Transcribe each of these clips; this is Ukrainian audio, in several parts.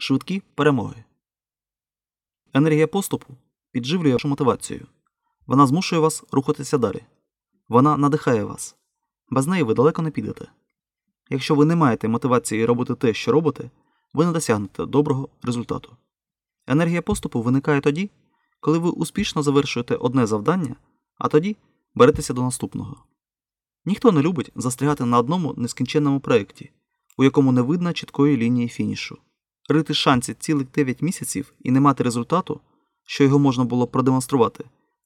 Швидкі перемоги. Енергія поступу підживлює вашу мотивацію. Вона змушує вас рухатися далі. Вона надихає вас. Без неї ви далеко не підете. Якщо ви не маєте мотивації робити те, що робите, ви не досягнете доброго результату. Енергія поступу виникає тоді, коли ви успішно завершуєте одне завдання, а тоді беретеся до наступного. Ніхто не любить застрягати на одному нескінченному проєкті, у якому не видно чіткої лінії фінішу. Рити шанси цілих 9 місяців і не мати результату, що його можна було продемонструвати,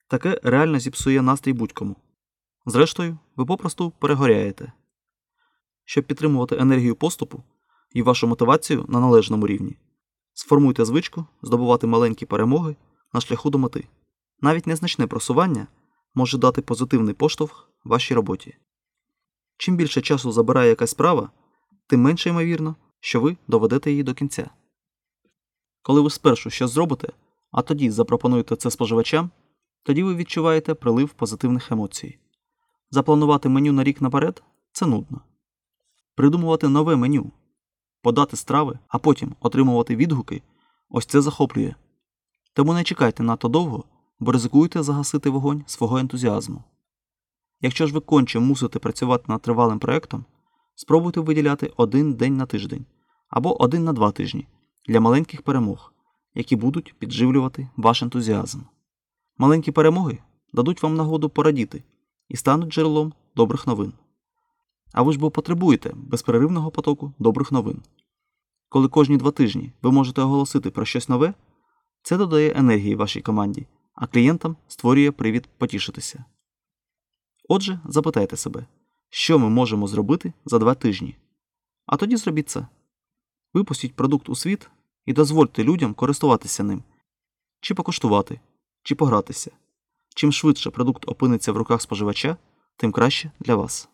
таке реально зіпсує настрій будь-кому. Зрештою, ви попросту перегоряєте. Щоб підтримувати енергію поступу і вашу мотивацію на належному рівні, сформуйте звичку здобувати маленькі перемоги на шляху до мети. Навіть незначне просування може дати позитивний поштовх вашій роботі. Чим більше часу забирає якась справа, тим менше ймовірно, що ви доведете її до кінця. Коли ви спершу щось зробите, а тоді запропонуєте це споживачам, тоді ви відчуваєте прилив позитивних емоцій. Запланувати меню на рік наперед це нудно. Придумувати нове меню, подати страви, а потім отримувати відгуки ось це захоплює. Тому не чекайте надто довго, бо ризикуєте загасити вогонь свого ентузіазму. Якщо ж ви конче мусите працювати над тривалим проєктом, спробуйте виділяти один день на тиждень або один на два тижні для маленьких перемог, які будуть підживлювати ваш ентузіазм. Маленькі перемоги дадуть вам нагоду порадіти і стануть джерелом добрих новин. А ви ж бо потребуєте безперервного потоку добрих новин. Коли кожні два тижні ви можете оголосити про щось нове, це додає енергії вашій команді, а клієнтам створює привід потішитися. Отже, запитайте себе, що ми можемо зробити за два тижні. А тоді зробіть це. Випустіть продукт у світ і дозвольте людям користуватися ним, чи покуштувати, чи погратися. Чим швидше продукт опиниться в руках споживача, тим краще для вас.